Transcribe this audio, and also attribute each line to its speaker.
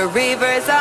Speaker 1: the reavers